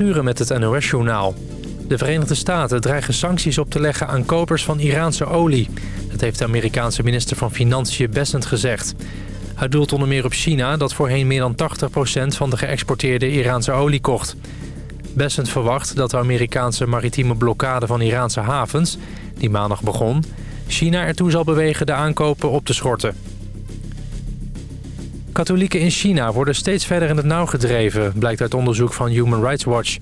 Uren met het NOS-journaal. De Verenigde Staten dreigen sancties op te leggen aan kopers van Iraanse olie. Dat heeft de Amerikaanse minister van Financiën Bessent gezegd. Hij doelt onder meer op China dat voorheen meer dan 80% van de geëxporteerde Iraanse olie kocht. Bessent verwacht dat de Amerikaanse maritieme blokkade van Iraanse havens, die maandag begon... China ertoe zal bewegen de aankopen op te schorten. Katholieken in China worden steeds verder in het nauw gedreven... blijkt uit onderzoek van Human Rights Watch.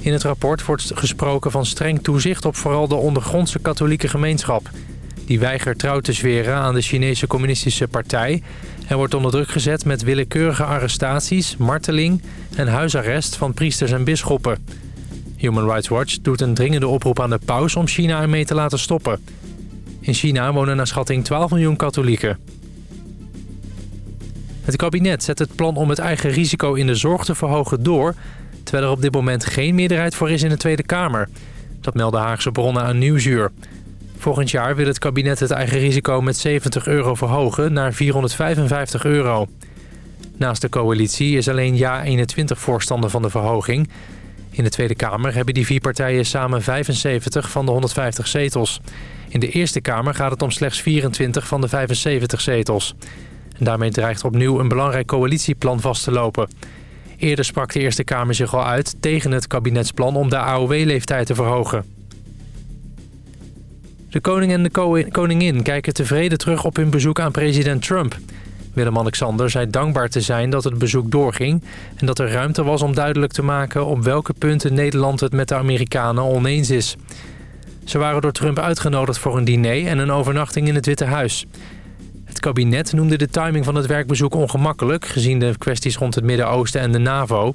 In het rapport wordt gesproken van streng toezicht... op vooral de ondergrondse katholieke gemeenschap. Die weigert trouw te zweren aan de Chinese communistische partij... en wordt onder druk gezet met willekeurige arrestaties, marteling... en huisarrest van priesters en bisschoppen. Human Rights Watch doet een dringende oproep aan de paus... om China ermee te laten stoppen. In China wonen naar schatting 12 miljoen katholieken. Het kabinet zet het plan om het eigen risico in de zorg te verhogen door... terwijl er op dit moment geen meerderheid voor is in de Tweede Kamer. Dat melden Haagse bronnen aan Nieuwsuur. Volgend jaar wil het kabinet het eigen risico met 70 euro verhogen naar 455 euro. Naast de coalitie is alleen JA21 voorstander van de verhoging. In de Tweede Kamer hebben die vier partijen samen 75 van de 150 zetels. In de Eerste Kamer gaat het om slechts 24 van de 75 zetels. Daarmee dreigt opnieuw een belangrijk coalitieplan vast te lopen. Eerder sprak de Eerste Kamer zich al uit tegen het kabinetsplan om de AOW-leeftijd te verhogen. De koning en de koningin kijken tevreden terug op hun bezoek aan president Trump. Willem-Alexander zei dankbaar te zijn dat het bezoek doorging... en dat er ruimte was om duidelijk te maken op welke punten Nederland het met de Amerikanen oneens is. Ze waren door Trump uitgenodigd voor een diner en een overnachting in het Witte Huis. Kabinet noemde de timing van het werkbezoek ongemakkelijk... gezien de kwesties rond het Midden-Oosten en de NAVO.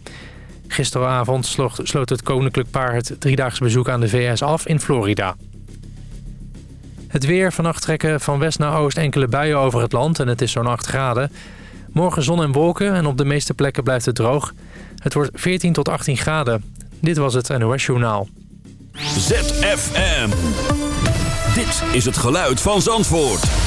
Gisteravond sloot het koninklijk paar het driedaags bezoek aan de VS af in Florida. Het weer. Vannacht trekken van west naar oost enkele buien over het land en het is zo'n 8 graden. Morgen zon en wolken en op de meeste plekken blijft het droog. Het wordt 14 tot 18 graden. Dit was het NOS Journaal. ZFM. Dit is het geluid van Zandvoort.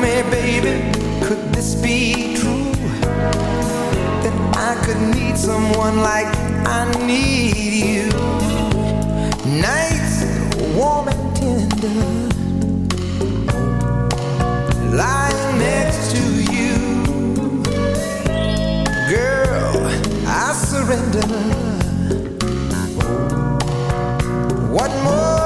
me, baby, could this be true? That I could need someone like I need you. Nights warm and tender, lying next to you. Girl, I surrender. What more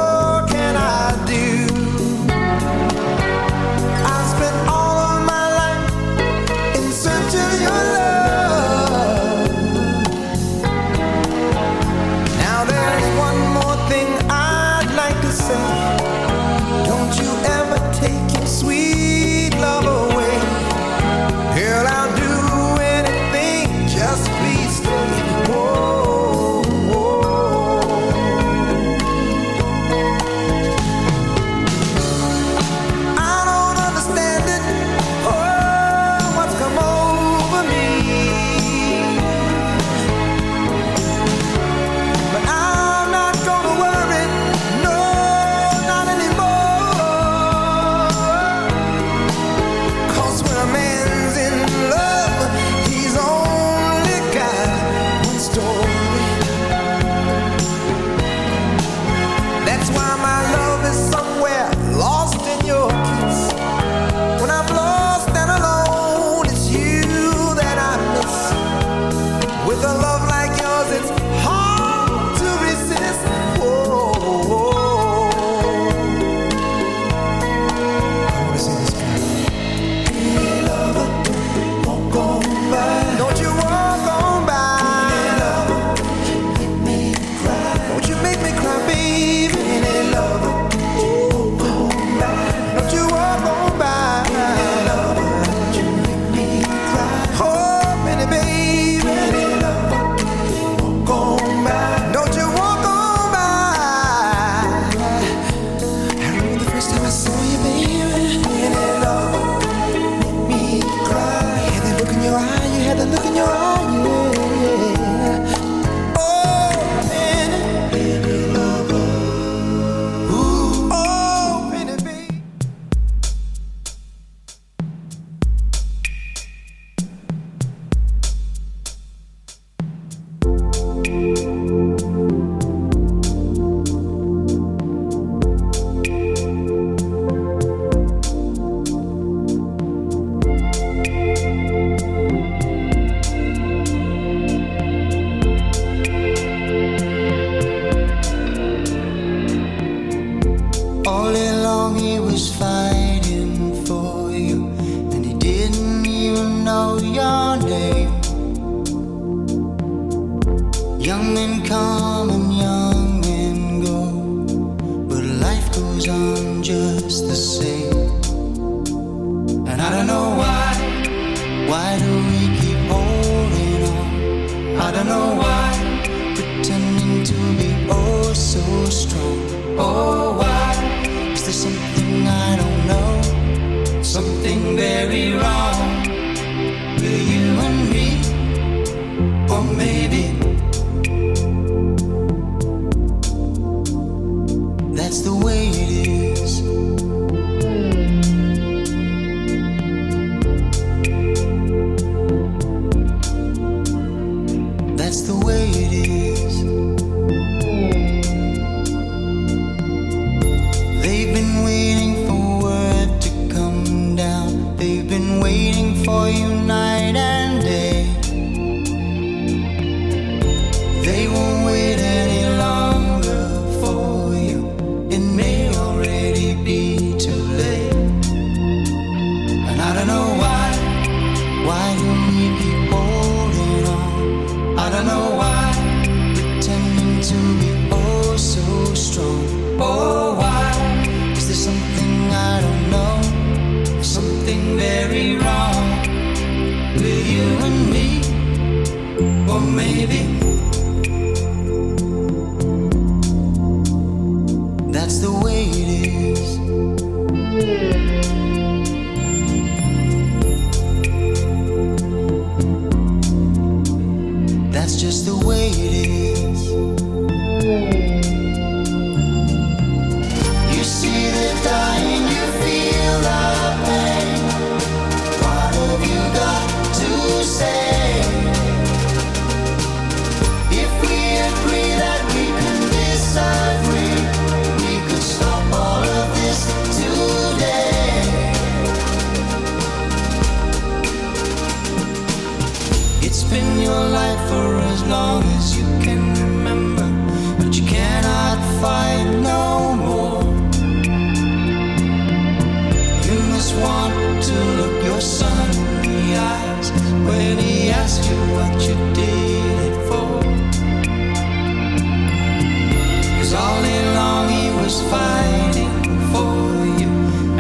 was fighting for you,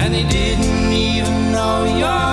and he didn't even know your.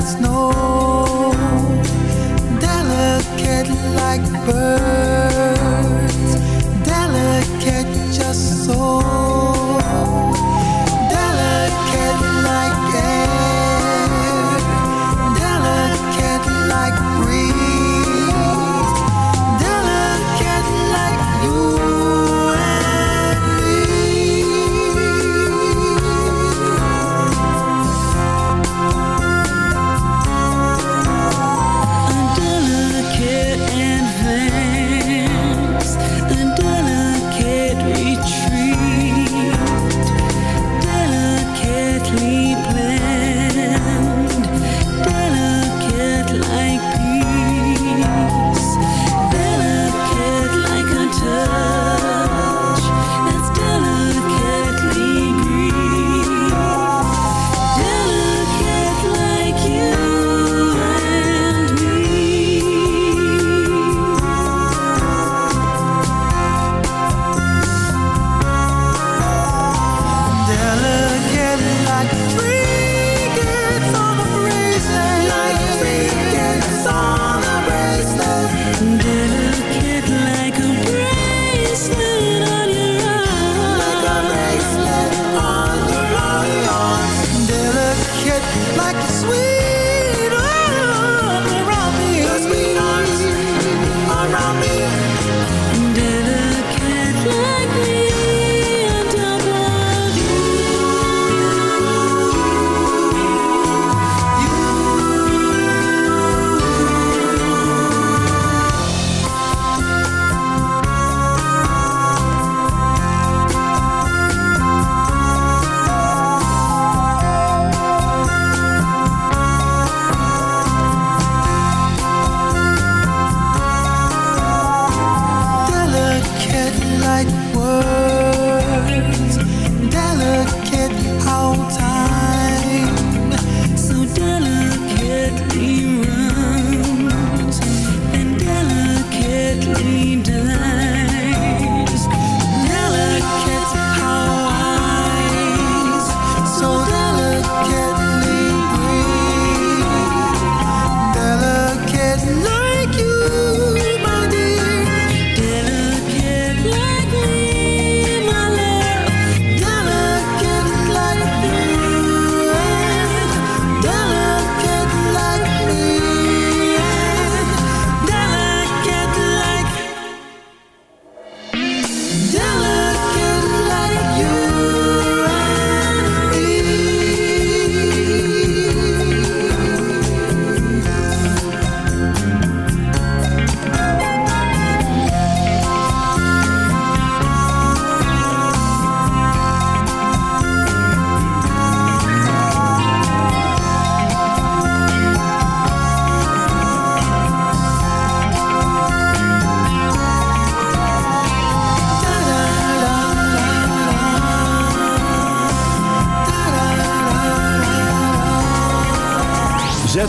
snow. Delicate like birds.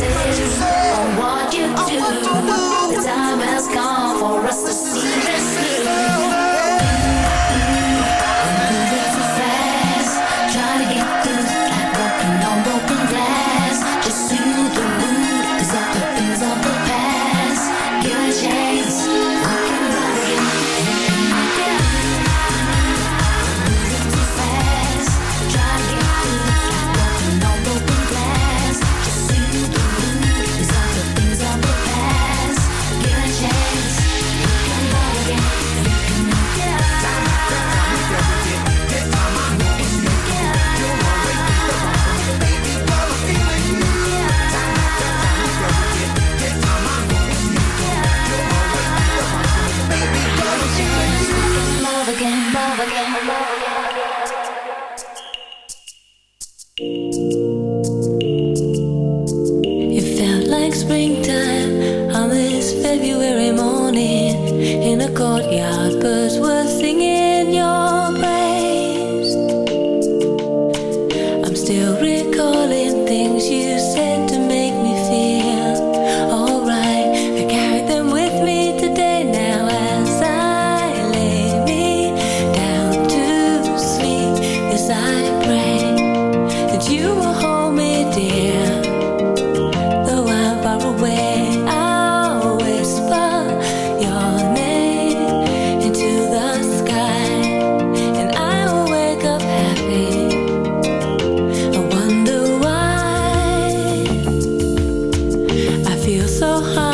promises so high,